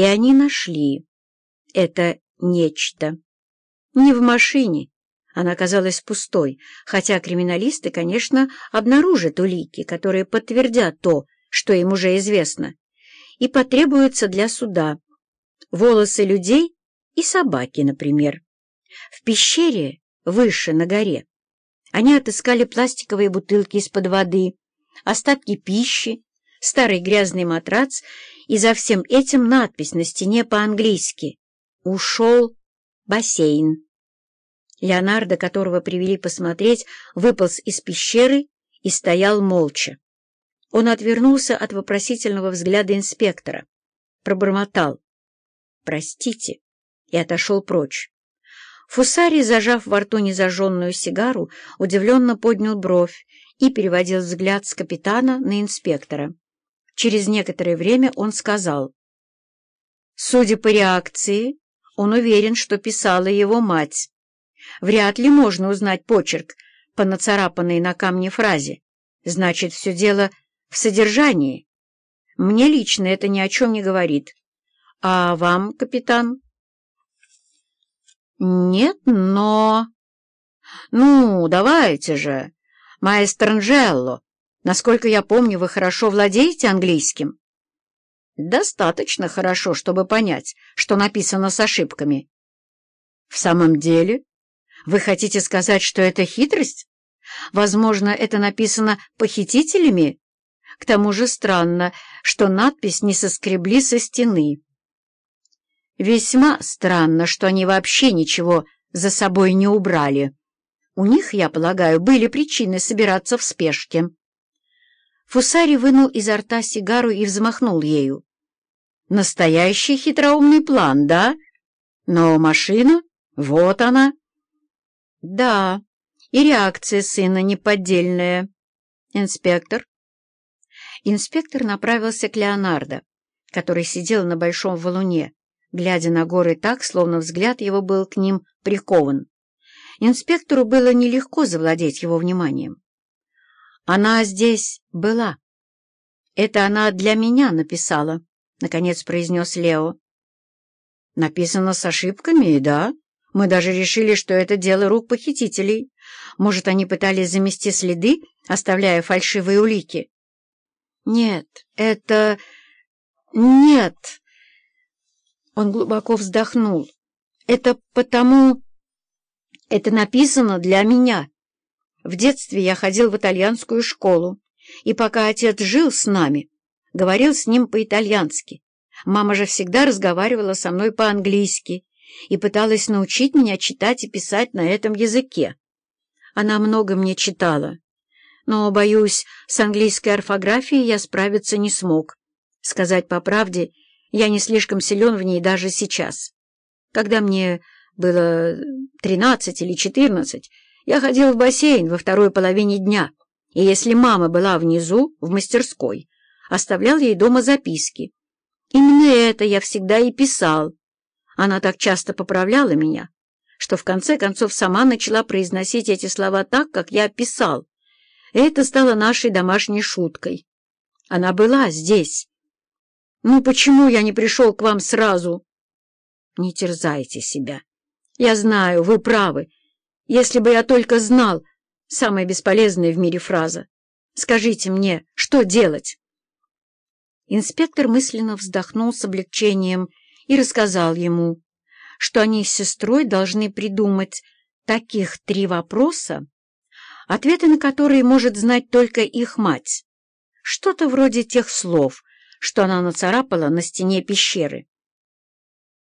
И они нашли это нечто. Не в машине. Она казалась пустой, хотя криминалисты, конечно, обнаружат улики, которые подтвердят то, что им уже известно, и потребуются для суда. Волосы людей и собаки, например. В пещере, выше, на горе, они отыскали пластиковые бутылки из-под воды, остатки пищи, старый грязный матрац и за всем этим надпись на стене по-английски «Ушел бассейн». Леонардо, которого привели посмотреть, выполз из пещеры и стоял молча. Он отвернулся от вопросительного взгляда инспектора, пробормотал «Простите» и отошел прочь. Фусари, зажав во рту незажженную сигару, удивленно поднял бровь и переводил взгляд с капитана на инспектора. Через некоторое время он сказал. Судя по реакции, он уверен, что писала его мать. Вряд ли можно узнать почерк по нацарапанной на камне фразе. Значит, все дело в содержании. Мне лично это ни о чем не говорит. А вам, капитан? «Нет, но...» «Ну, давайте же, маэстро Анжелло, насколько я помню, вы хорошо владеете английским?» «Достаточно хорошо, чтобы понять, что написано с ошибками». «В самом деле? Вы хотите сказать, что это хитрость? Возможно, это написано похитителями? К тому же странно, что надпись не соскребли со стены». Весьма странно, что они вообще ничего за собой не убрали. У них, я полагаю, были причины собираться в спешке. Фусари вынул изо рта сигару и взмахнул ею. Настоящий хитроумный план, да? Но машина, вот она. Да, и реакция сына неподдельная. Инспектор? Инспектор направился к Леонардо, который сидел на большом валуне, глядя на горы так, словно взгляд его был к ним прикован. Инспектору было нелегко завладеть его вниманием. «Она здесь была. Это она для меня написала», — наконец произнес Лео. «Написано с ошибками, да? Мы даже решили, что это дело рук похитителей. Может, они пытались замести следы, оставляя фальшивые улики?» «Нет, это... нет...» Он глубоко вздохнул. «Это потому... Это написано для меня. В детстве я ходил в итальянскую школу, и пока отец жил с нами, говорил с ним по-итальянски. Мама же всегда разговаривала со мной по-английски и пыталась научить меня читать и писать на этом языке. Она много мне читала, но, боюсь, с английской орфографией я справиться не смог. Сказать по правде, я не слишком силен в ней даже сейчас. Когда мне было тринадцать или четырнадцать, я ходил в бассейн во второй половине дня, и если мама была внизу, в мастерской, оставлял ей дома записки. Именно это я всегда и писал. Она так часто поправляла меня, что в конце концов сама начала произносить эти слова так, как я писал. Это стало нашей домашней шуткой. Она была здесь, «Ну почему я не пришел к вам сразу?» «Не терзайте себя. Я знаю, вы правы. Если бы я только знал...» Самая бесполезная в мире фраза. «Скажите мне, что делать?» Инспектор мысленно вздохнул с облегчением и рассказал ему, что они с сестрой должны придумать таких три вопроса, ответы на которые может знать только их мать. Что-то вроде тех слов — что она нацарапала на стене пещеры.